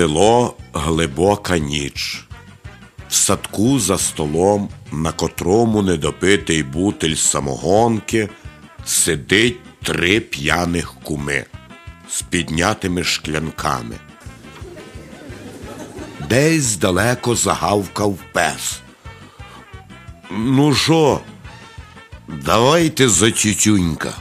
Село глибока ніч. В садку за столом, на котрому недопитий бутиль самогонки, сидить три п'яних куми з піднятими шклянками. Десь далеко загавкав пес. Ну що, давайте за тютюнька.